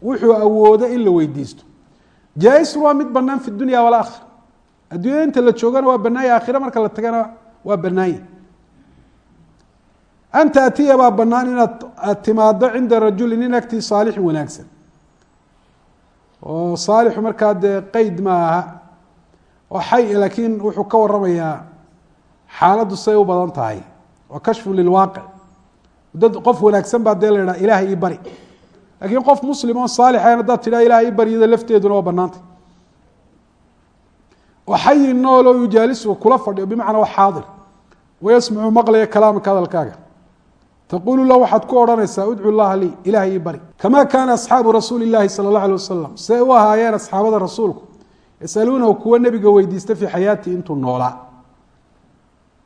wuxuu awoodo in la weydiisto. Jaa-isun waa mid banaan fi dunya walaakhira adduunyada inta la joogana waa banaanya aakhira marka la tagana waa banaanya an taatiya baa banaan inaad aad timaado cinda rajuli nin agtii saalixin wanaagsan. Oo saalixu markaa dee qeyd ma aha oo xay laakiin wuxuu ka waramayaa xaaladdu say u badan tahay waa kashfu lilwaaqic dad qof wanaagsan baa dee la idhaha ilahay ii bari. Laakiin qof muslim oo saalixayn haddaad tidhaha ilahay ii baryada lafteeduna waa banaantay xayi nool oo yujaalisu kula fadhiyo bimacnaa xaadir. Wayasmacu maqlaya kalaamka hadalkaaga. Taqulu lah waxaad ku odhanaysaa udcu llaha lii ilahay ii bari. Kama kaana asxaabu rasuuli llahi sala اllah alay wasalam siday u ahaayeen asxaabada rasuulku? Yasaluunahu kuwa nebiga weydiista fii xayaatii intuu noolaa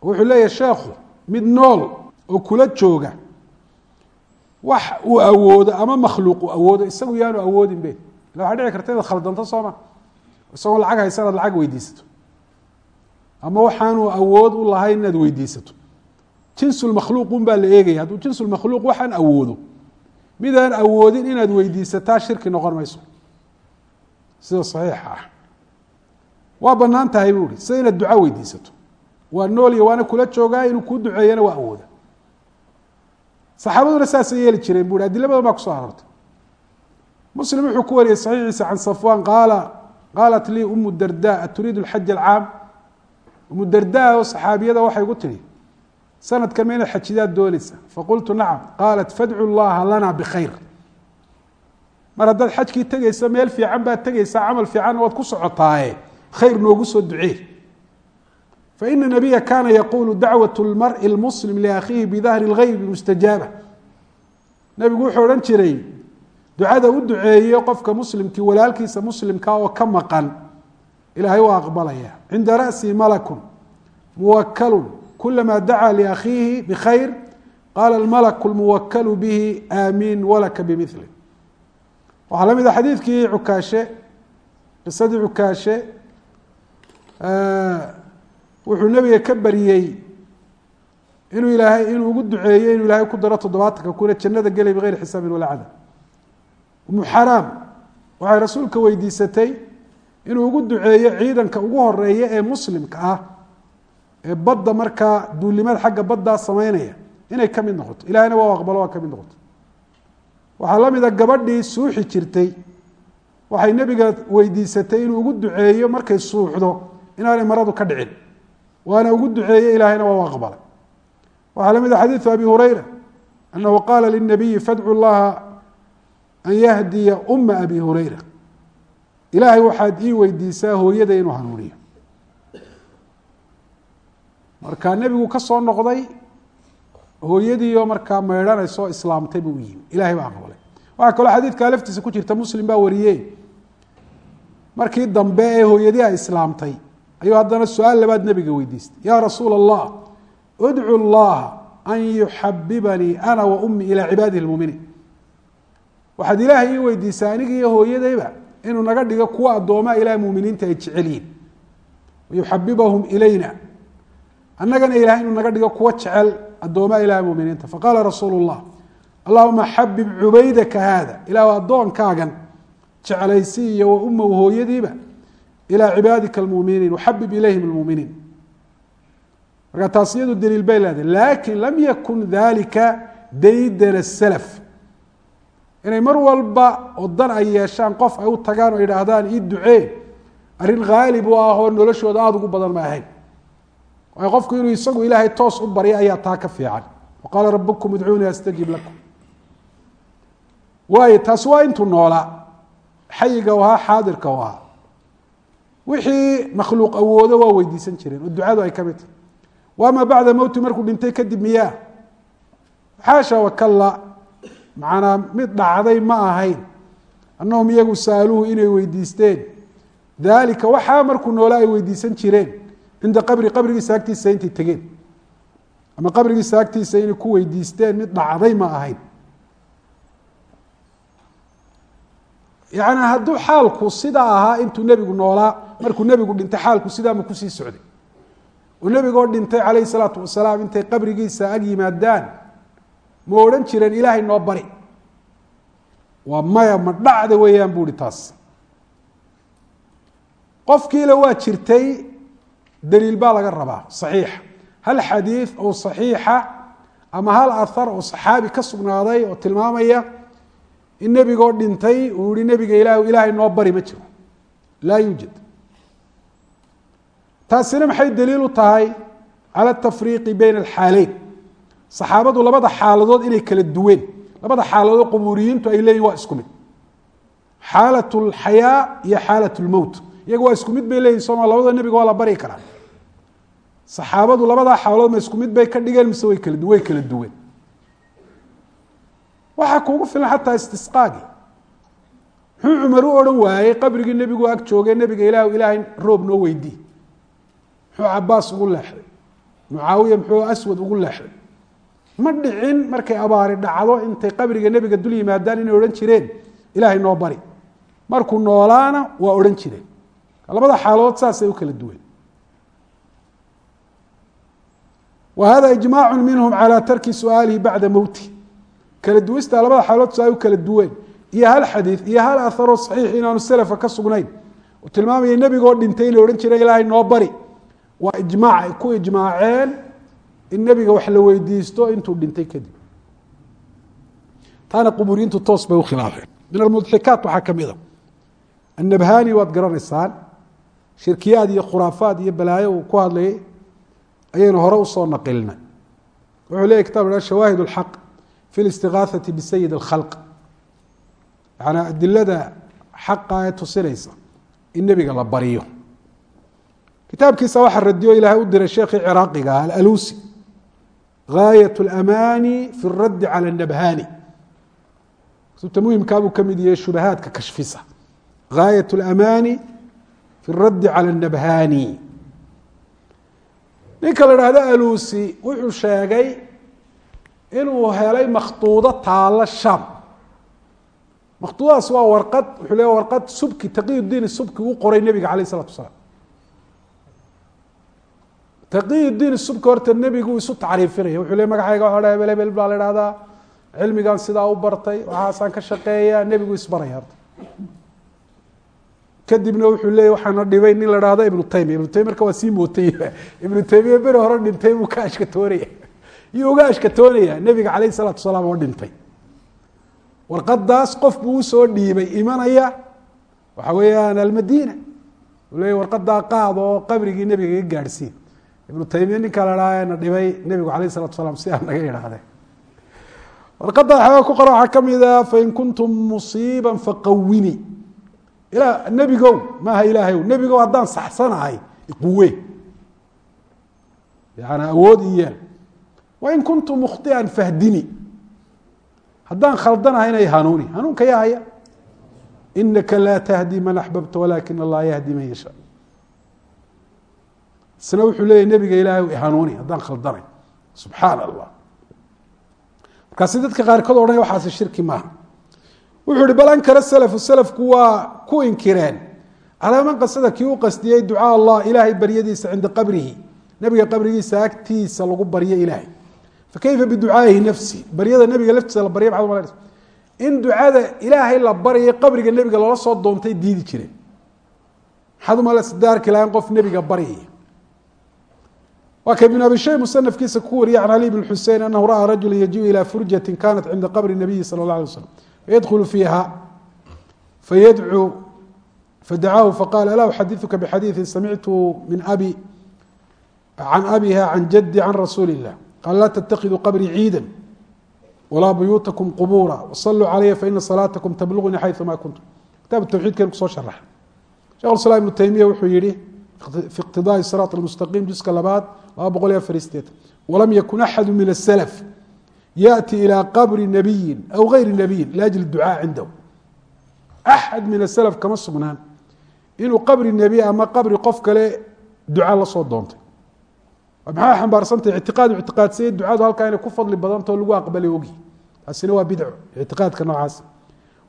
wuxuu leeyahy sheekhu mid nool oo kula jooga wax uu awoodo ama makhluuq uu awoodo isagu yaanu awoodin be ila waxaa dhici karta inaad khaldanto sooma isagoo lacag haysa inaad lacag weydiisato. Ama waxaanu awood u lahayn inaad weydiisato. Jinsulmakhluuq un baa la eegaya. Hadduu jinsulmakhluuq waxaan awoodo midaan awoodin inaad weydiisataa shirki noqon mayso. Sida saxiixa ah. Waa bannaan tahay buu ihi sida inaad duca weydiisato. Waa noolya waana kula joogaa inuu kuu duceeyana waa awooda. Saxaabaduna saasay yeeli jireen bu hi adilo badan baa kuso aroortay muslim wuxuu ku wariyey saxiixiisa can safwan qaala qaalat lii umu darda aturiidu alxaj alcaam umu darda oo saxaabiyada waxay gu tihi sanadkan ma inaad xajidaad doonaysa faqultu nacam qaalat fadcu llaha lana bikhayr mar haddaad xajkii tegeysa meel fiican baad tegeysaa camal fiicanna waad ku socotaaye khayr noogu soo ducee faina nabiya kana yaqulu dacwaة اlmarءi اlmuslim liakhiihi bidahri اlgeybi mustajaaba nebigu wuxuu odhan jiray ducada u duceeye qofka muslimkii walaalkiisa muslimka oo ka maqan ilahay waa aqbalaya. Cinda ra'si malaku muwakalu kulama dacaa liakhiihi bkhayr qala اlmalku اlmuwakalu bihi aamiin walaka bimili waxaa la mid a xadiidkii cukaashe qisadii cukaashe wuxuu nebiga ka baryey inuu ilaahay inuu ugu duceeyo inuu ilaahay ku daro toddobaatanka kuna jannada gelay bigayri xisaabin walaa umu xaraam. Waxay rasuulka weydiisatay inuu ugu duceeyo ciidanka ugu horreeya ee muslimka ah ee badda markaa duulimada xagga baddaa sameynaya inay ka mid noqoto. Ilahayna waa aqbalo waa ka mid noqoto. Waxaa la mid a gabadhii suuxi jirtay. Waxay nebiga weydiisatay inuu ugu duceeyo markay suuxdo inaanay maradu ka dhicin. Waana ugu duceeyey ilaahayna waa u aqbalay. Waxaa la mid a xadiidu abi hurayra anahu qaala linabiyi fadcu llaha an yahdiya uma abi hurayra. Ilaahay waxaad ii weydiisaa hooyada inuu hanuuniyo. Marka nebigu ka soo noqday hooyadiioo markaa meydhanayso islaamtay buu u yimi ilahay baa aqbalay. Waxaa kaloo xadiidkaa laftiisa ku jirta muslim baa wariye markii dambe ee hooyadii ay islaamtay ayuu haddana su'aal labaad nebiga weydiistay. Yaa rasuula allah udcu llaha an yuxabibanii ana wa ummi ilaa cibaadihi lmuminiin waxaad ilaahay ii weydiisaa aniga iyo hooyadayba inuu naga dhigo kuwa addoomaa ilaah muminiinta ay jecel yihiin ilayna. Annagana ilahay inuu naga dhigo kuwa jecel addoomaa ilaah muminiinta faqaala rasuulu llah allahuma xabib cubaydaka haada. Ilah addoonkaagan jeclaysi iyo wa umahu hooyadiiba ilaa cibaadika almuminiin waxabib ilayhim almuminiin marka taas iyadu daliil bay leedahay. Lakin lam yakun dalika daydana salaf inay mar walba oo dan ay yeeshaan qof ay u tagaan oo yidhaahdaan ii ducee arrin haalib u ah oo noloshooda aada ugu badan ma ahayn. Waayo qofku inuu isagu ilaahay toos u barya ayaa taa ka fiican. Waqaala rabukum idcuunii astajib lakum. Waayo taasi waa intuu noolaa xayiga u ahaa xaadirka u ahaa. Wixii makhluuq awoodo waa weydiisan jireen oo ducadu ay ka mid tahay. Waama bacda mowti markuu dhintay kadib miyaa? Xaasha wakalla macanaa mid dhacday ma ahayn. Annahum iyagu saaluuhu inay weydiisteen. Daalika waxaa markuu noolaa ay weydiisan jireen. Cinda qabri qabrigiisa agtiisa intay tegeen. Ama qabrigiisa agtiisa inay ku weydiisteen mid dhacday ma ahayn. Yani hadduu xaalku sidaa ahaa intuu nebigu noolaa markuu nebigu dhintay xaalku sidaa ma ku sii socday. Oo nebigoo dhintay calayhi salaatu wasalaam intay qabrigiisa ag yimaadaan ma odhan jireen ilaahay noo bari. Waa maya ma dhacda weeyaan bu uhi taas. Qofkiila waa jirtay daliil baa laga rabaa saxiixa hal xadiid oo saxiixa ama hal ahar oo saxaabi ka sugnaaday oo tilmaamaya in nebigoo dhintay uu yihi nebiga ilah ilaahay noo bari ma jiro. Laa yuujad taasina maxay daliil u tahay cala atafriiqi bayna alxaaleyn saxaabadu labada xaaladood inay kala duween labada xaaladood qubuuriyiintu ay leeyihiin waa isku mid. Xaalat lxayaa iyo xaalat lmowt iyaga waa isku mid bay leeyihiin sooma labada nebiga waa la bari karaa saxaabadu labadaa xaaladood ma isku mid bay ka dhigeen mise way kala way kala duween. Waxaa kuugu filan xataa istisqaagii muxuu cumar u odhan waayey qabrigii nebigu ag joogay nebiga ilah ilaahay roob noo weydii. Muxuu cabaas ugu leexday mucaawiya muxuu aswad ugu leexday ma dhicin markay abaari dhacdo intay qabriga nebiga dul yimaadaan inay odhan jireen. Ilaahay noo bari. Markuu noolaana waa odhan jireen. Labada xaaladood saasay u kala duween. Wa hada ijmaacu minhum calى tarki su'aalihi bacda mowti kala duwistaa labada xaalood su ay u kala duween. Iyo hal xadiid iyo hal aharoo saxiix inaanu selafka ka sugnayn. Oo tilmaamaya nebigoo dhintay in la odhan jira ilaahay noo bari. Waa ijmaac ay ku ijmaaceen in nebiga wax la weydiisto intuu dhintay kadib taana quburiyiintu toos bay u khilaafeen min almudxikaat waxaa ka mid a annabhani waad garanaysaan shirkiyaad iyo khuraafaad iyo balaayo uu ku hadlayay ayaynu hore usoo naqilnay wuxuu leyahy kitab ha shawaahid اlxaq fi اlistigaahati bisayid اlkhalq yani adilada xaqa ee tusinaysa in nebiga la baryo kitaabkiisa waxaa radiyo ilaahay u diray sheekhii ciraaqiga ah alalusi gaayat اlamani fi اraddi calى الnabhani kutubta muhimkaabuu ka mid yahay shubahaadka kashfisa gaayat اlamani fi اraddi calى الnabhani ninka la dhahdo alusi wuxuu sheegay inuu helay makhtuudo taalo sham makhtuudadaas waa warqad wuxuu le warqad subki taqiy diin subki uu qoray nebiga alayh isalatu asalaam taqiy diin subki horta nebigu isu tacriifinaya wuxuu le magacayga waa hebel baa la ihahdaa cilmigan sidaa u bartay waxaasaan ka shaqeeya nebigu isbaraya horta. Kadibna wuxuu leeyay waxaana dhibay nin la dhahdo ibnu taymiya. Ibnu taymiya marka waa sii mootay. Ibnu taymiya beri hore dhintay buu ka ashkatoonaya iyo uga ashkatoonaya nebiga calayh isalaatu salaam oo dhintay. Warqadaas qof buu u soo dhiibay imanaya. Waxa weeyaan almadiina. Uu leeya warqadaa qaad oo qabrigii nebiga iga gaadhsiin ibnu taymiya ninka la dhaha na dhibay nebigu calayh isalatu salaam si aan naga idhaahdeen warqadda waxyaaba ku qoran waxaa ka mid a fain kuntum musiiba faqawini ila nebigow maaha ilaahayow nebigow haddaan saxsanahay iquwe yani awood iyeel wain kuntu mukhطian fahdini haddaan khaldanahay hanuuni. Hanuunka yaa haya. Inaka laa tahdi man axbabta walakin allah yahdi man yashaa isna wuxuu leeyahy nebiga ilaahay hanuuni haddaan khaldanay subxaan allah markaasi dadka qaarkood odhanaya waxaasi shirki maaha. Wuxuu ihi bal ankara selfu selafku waa ku inkireen. Calaa man qasada kii u qasdiyey ducaa allah ilaahay baryadiisa cinda qabrihi. Nebiga qabrigiisa agtiisa lagu baryo ilaahay. Fakayfa biducaaihi nafsi? Baryada nebiga laftiisa la barya umalanaysa in ducada ilaahay la baryay qabriga nebiga lala soo doontay diidi jireen maxaad umalaysa daarki lahayn qof nebiga baryaya waa ka ibn abi shay musanafkiisa ku wariyay can ali bn xusein anahu ra'a rajula yajiu ila furjati kanat cinda qabri nabiyi sala اllah alay waslam fayadkhulu fiiha fayadcuu fadacaahu faqala alaa uxadiثuka bxadiiثi samictu min abi can abiha can jadi can rasuuli الlah qaala laa ttakiduu qabrii ciida walaa buyuutakum qubura wasaluu calaya faina salaatakum tabluغnii xayثuma kuntum kitab tawxiidkeen kusoo sharaxay shekh islam ibnu taymiya wuxuu yihi fi iqtidaai siraaط اlmustaqiim juska labaad laba boqol iyo afar iyo sideetan walam yakun axadu min aslf yaأti ilى qabri nabiyi aw gayri nabiyin liajli ducaa cindahu axad min aslf kama sugnaan inuu qabri nebi ama qabri qof kale duca la soo doontay maxaa xambaarsantah ictiqaad ictiqaadsaya ducadu halkaa inay ku fadli badantao lagu aqbalay ogi taasina waa bidco ictiqaadka noocaas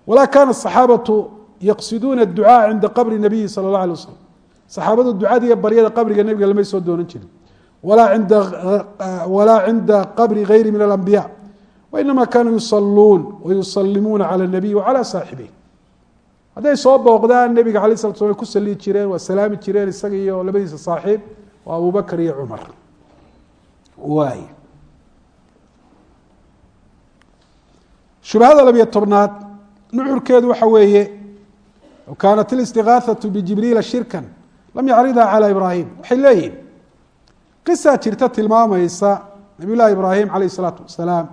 walaa kaana asaxaabatu yaqsiduuna ducaa cinda qabri nabiyi sala اllah alay wasalam saxaabadu ducada iyo baryada qabriga nebiga lamay soo doonan jirin walaa cinda qabri gayri min alambiya wainama kaanuu yusaluun wayusalimuuna cala nabiy wacala saaxibih hadday soo booqdaan nebiga alay slat slam ku saliyi jireen waa salaami jireen isaga iyo labadiisa saaxiib waa abubakr iyo cumar. Waay shubhada labiyo tobnaad nucurkeedu waxa weeye kaanat اlistigaahatu bijibriila shirkan lam yacridaa calى ibraahim. Waxay leeyihiin qisaa jirta tilmaamaysa nabiy llahi ibraahim alayh الsalaatu wasalaam.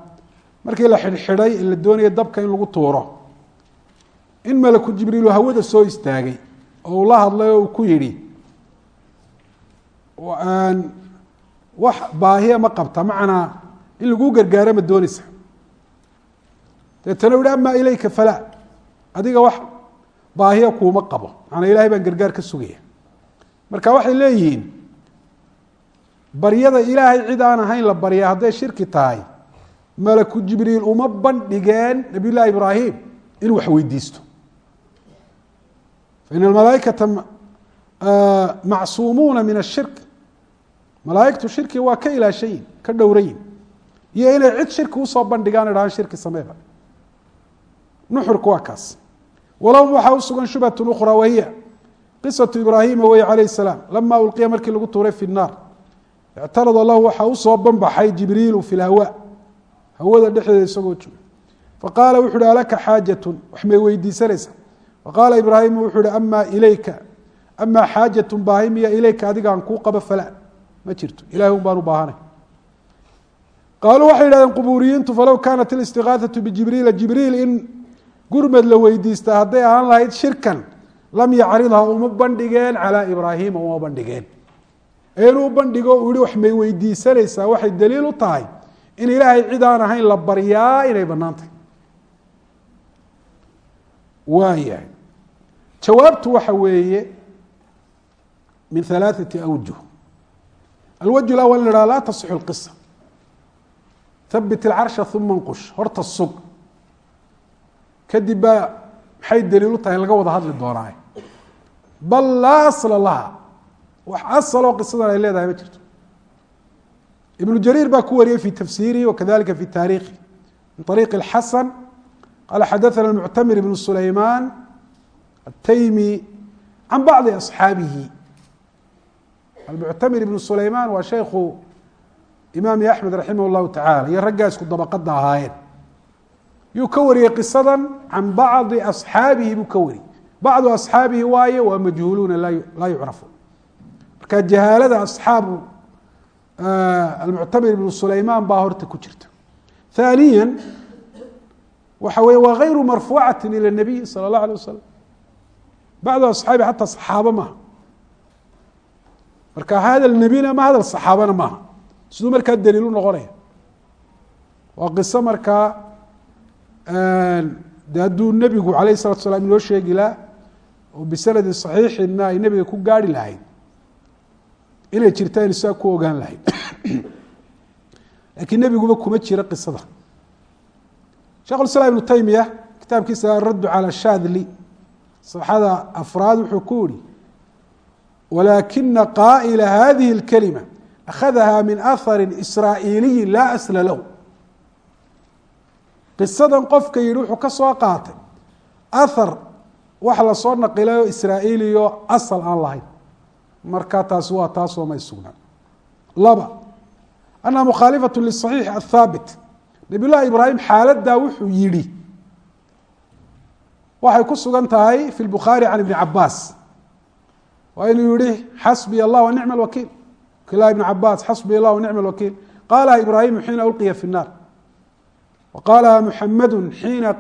Markii la xidhxidhay la doonaya dabka in lagu tuuro. In malaku jibriilu hawada soo istaagay oo uu la hadlay oo uu ku yidhi wax baahiya ma qabta macnaa in laguu gargaaro ma doonaysa. Deetana u hi ama ilayka falaa adiga wax baahiya kuuma qabo. Macanaa ilahay baan gargaar ka sugaya marka waxay leeyihiin baryada ilaahay cid aan ahayn la barya hadday shirki tahay malaku jibriil uma bandhigeen nabiy llahi ibraahim inuu wax weydiisto. Fain almalaaikata macsuumuuna min ashirk malaaigtu shirki waa ka ilaashayin ka dhowrayin iyo inay cid shirki u soo bandhigaan idhahaan shirki sameeba nuxurku waa kaas. Walahum waxaa u sugan shubhat ukhra wahiya. Qisatu ibraahima wey calayh salaam. Lama ulqiya markii lagu tuuray fi naar ictarada lahu waxaa u soo banbaxay jibriilu fi lhawa hawada dhexdeeda isagoo jooga. faqaala wuxu uhi alaka xaajatun wax may weydiisanaysaa faqaala ibraahimu wuxuu uhi amaa ilayka amaa xaajatun baahi miya ilayka adigaan kuu qabo fala ma jirto ilahay un baan u baahanay qaaluu waxay yidhahdeen qubuuriyiintu falow kaanat اlistigaahatu bijibriila jibriil in gurmad la weydiista hadday ahaan lahayd shirkan lam yacridha uma bandhigeen calaa ibraahiima uma bandhigeen inuu bandhigo uu yihi wax may weydiisanaysaa waxay daliil u tahay in ilaahay cid aan ahayn la baryaa inay bannaan tahay waayahay jawaabtu waxa weeye min ثalaaثaةi awjuh alwجه اأwl in ha laa taصix الqiصة habit الcarsha uma nqush horta sug kadib baa maxay daliil u tahay in laga wada hadli doonaa bal laa asla laha wax asaloo qisadan ay leedahay ma jirto ibnu jariir baa ku wariyey fi tafsirihi wakadalika fi taarikhi min طariiqi الxasan qala xadaثna المctamir ibn sulayman الtaymi can bacضi أصxaabihi almuctamir ibnu sulayman waa sheikhu imaami axmed raximah اllahu tacala iyo raggaa isku dabaqada ahaayeen yuu ka wariyey qisadan can bacdi asxaabihi buu ka wariyey bacdu asxaabihi waaye waa majhuuluuna laa yucrafu marka jahaalada asxaabu almuctamir ibnu sulayman baa horta ku jirta ثaaniya waxa weye waa gayru marfuucati ilى الnabiy salى اllah alيه wasalam bacdu asxaabi xataa saxaabo maaha marka hadal nebina ma hadal saxaabana maaha siduu markaa daliil u noqonaya waa qiso markaa de hadduu nebigu alayh الsalatu salaam inoo sheegi laha oo bisanadi صaxiixina ay nebiga ku gaari lahayd inay jirtaan isaa ku ogaan lahayd. Laakiin nebiguba kuma jira qisada. Shekh ulislaam ibnu taymiya kitaabkiisa araddu cala shaadli صaxada afraad wuxuu ku yihi walaakina qaa'ila hadihi اlkalima akhadaha min ahari israa'iiliyi laa asla lahu. Qisadan qofka yidhi wuxuu ka soo qaatay ahar wax la soo naqilayo israa'iiliyo asal aan lahayn marka taasi waa taasoo may sugnaan laba annaha mukhaalifaة liصaxiix athaabit nabiy llahi ibraahim xaaladdaa wuxuu yihi waxay ku sugan tahay fi lbukhaari can ibni cabaas waa inuu yihi xasbiya allah wa nicma alwakiil kilah ibn cabaas xasbiya allah wa nicma alwakiil qaalaha ibraahimu xiina ulqiya fi الnaar wa qaalaha muxamadu xiina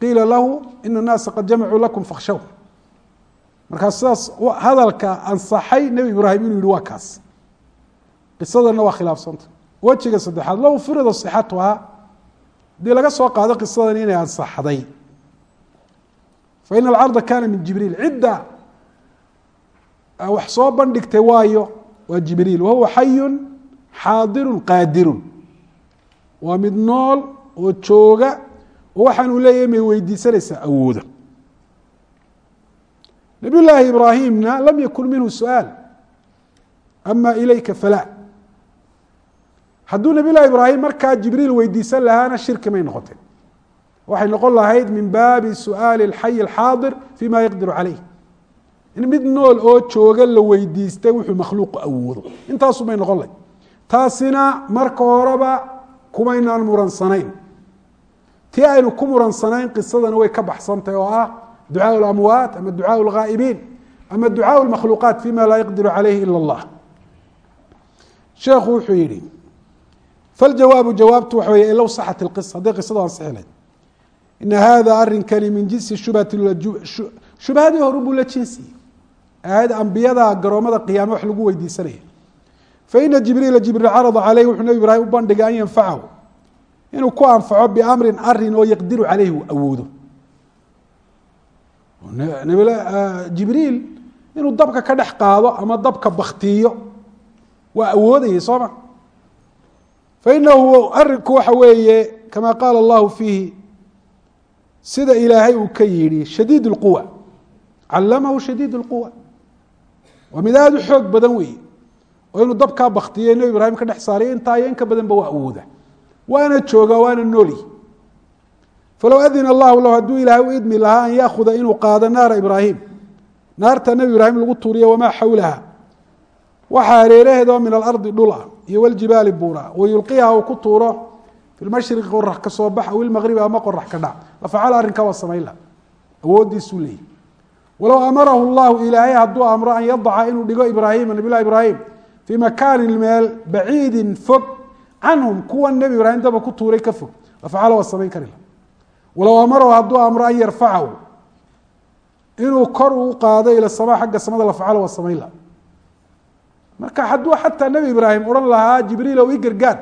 qiila lahu ina الnaasa qad jamacuu lakum fakshow markaa sidaas hadalka ansaxay nebi ibraahim inuu yihi waa kaas. Qisadana waa khilaafsanta. Wejiga saddexaad low firida sixatuhaa haddii laga soo qaado qisadan inay ansaxday. Fa ina alcarda kana min jibriil. Cidda wax soo bandhigtay waayo waa jibriil. Wahuwa xayun xaadirun qaadirun. Waa mid nool oo jooga. Oo waxaan uu leeyahay may weydiisanaysaa awooda nabiy llaahi ibraahimna lam yakun minhu su'aal. Ama ilayka falaa hadduu nabiy llahi ibraahim markaa jibriil weydiisan lahaana shirki may noqoteen waxay noqon lahayd min baabi su'aali اlxayi اlxaadir fi ma yaqdiru caleyh in mid nool oo jooga la weydiistay wuxuu makhluuqu awoodo. Intaasu may noqon lahayd. Taasina marka horeba kumaynaan muransanayn. Tii aynu ku muransanayn qisadana way ka baxsantahy oo ah ducaaء اlamwaat ama ducaaء اlghaa'ibiin ama ducaaء اlmakhluuqaat fima laa yaqdiru caleyhi ila اllah sheekhu wuxuu yihi faljawaabu jawaabtu waxa wey low saxat اlqisa hadday qisadu ansixi lahayd ina hada arinkani min jinsi shubhati shubhadii horu buu la jinsiyey aayad ambiyada garoomada qiyaame wax lagu weydiisanaya faina jibriila jibriil carada caleyh wuxuu nebi ibraahim u bandhigay an yanfacahu inuu ku anfaco biamrin arin oo yaqdiru caleyhi uu awoodo jibriil inuu dabka ka dhex qaado ama dabka baktiyo waa awoodayay soo ma? Fainahu arinku waxa weeye kama qaala allahu fiihi sida ilaahay uu ka yihi shadiid اlquwa callamahu shadiid اlquwa waa mid aada u xoog badan weeye. Oo inuu dabkaa baktiyo nebi ibraahim ka dhex saariyo intaa iyo in ka badanba waa awooda. Waana jooga waana nooli falow adina allahu lahu hadduu ilaahay u idmi lahaa an yaakuda inuu qaado naara ibraahim. Naarta nebi ibraahim lagu tuuriyo wamaa xawlaha waxaa hareeraheedoo min alardi dhul ah iyo waljibaali buura wayulqiha uu ku tuuro fi lmashriqi qorax ka soo bax aw ilmaqribi ama qorax ka dhac. Lafacala arrinkaa waa samayn laha awoodiisuu leeyahy walow amarahu llahu ilaahay hadduu amro an yadaca inuu dhigo ibraahima nabiy llahi ibraahim fii makaanin meel baciidin fog canhum kuwa nebi ibraahim daba ku tuuray ka fog. Lafacala waa samayn kari laha walow amarahu hadduu amro an yarfacahu inuu kor uu qaado ila samaa xagga samada lafacala waa samayn laha marka hadduu xataa nebi ibraahim odhan lahaa jibriil ow i gargaar.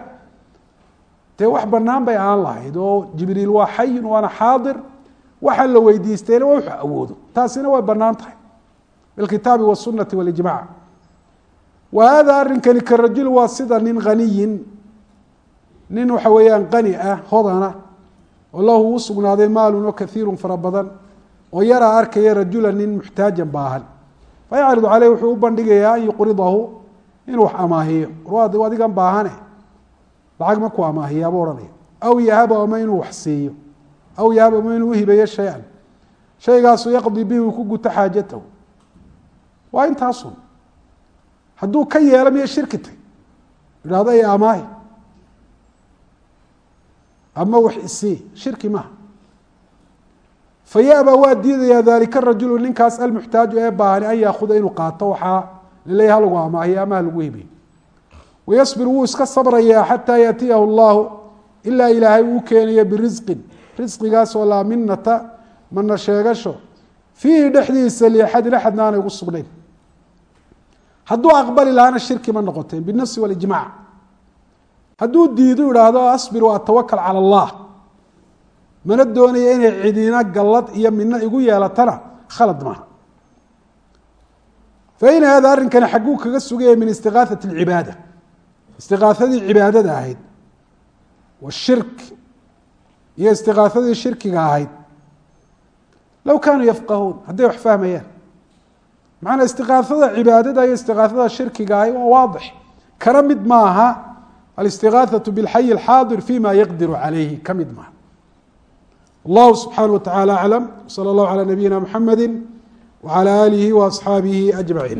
Dee wax banaan bay aan lahayd oo jibriil waa xayin waana xaadir waxaa la weydiistayna waa wuxuu awoodo. Taasina way bannaan tahay bilkitaabi wasunati walijmac wa hada arrinkani ka rajul waa sida nin haniyin nin waxa weeyaan qani ah hodana oo lahu u sugnaaday maalun oo kaiiru fara badan oo yaraa arkaya rajula nin muxtaajan baahan. Fayacridu caleyh wuxuu u bandhigayaa an yuqridahu inuu wax amaahiyo. Adigan baahane. Lacag maku amaahiyaabuu ohanaya aw yahaba ama inuu wax siiyo. Aw yahaba ama inuu uhibeeyo shay-an. Shaygaasu yaqdi bihi uu ku guto xaajatahu. Waa intaasun hadduu ka yeelo miya shirki tay idhahdo ay amaahi ama wax isii shirki maaha. Fayaba waa diidayaa dalika rajulu ninkaas almuxtaaju ee baahani an yaakuda inuu qaato waxaa laleeyahy halagu amaahiyo ama halagu hibeeyo wayasbir wuu iska sabrayaa xataa yaatiyahu llahu ilaa ilaahay uu keenayo birisqin risqigaasoo laa minata mana sheegasho. Fiihi dhexdiisa liaxadin axadna aanay ugu sugnayn. Hadduu aqbali lahaana shirki ma noqoteen binafsi walijmac hadduu diidu idhaahdo asbir wa atawakal cala allah. Mana doonaya inay cidina gallad iyo midno igu yeelatana? Khalad maaha. Fain hada arrinkani xagguu kaga sugaya min istiqaaثati اlcibaada istiqaaadii cibaadada ahayd washirk iyo istiqaaadii shirkiga ahayd low kaanuu yafqahuun hadday wax fahmayaan. Macanaa istiqaaada cibaadada iyo istiqaaada shirkiga ahay waa waadix. Kana mid maaha alistiqaaثaة bاlxayi اlxaadir fima yaqdiru calayhi ka mid maaha wallahu subxaanaه wa tacala aclam wslى اllahu calى nabiyina mxamedi wعalى alihi وaصxaabihi أجmaعiin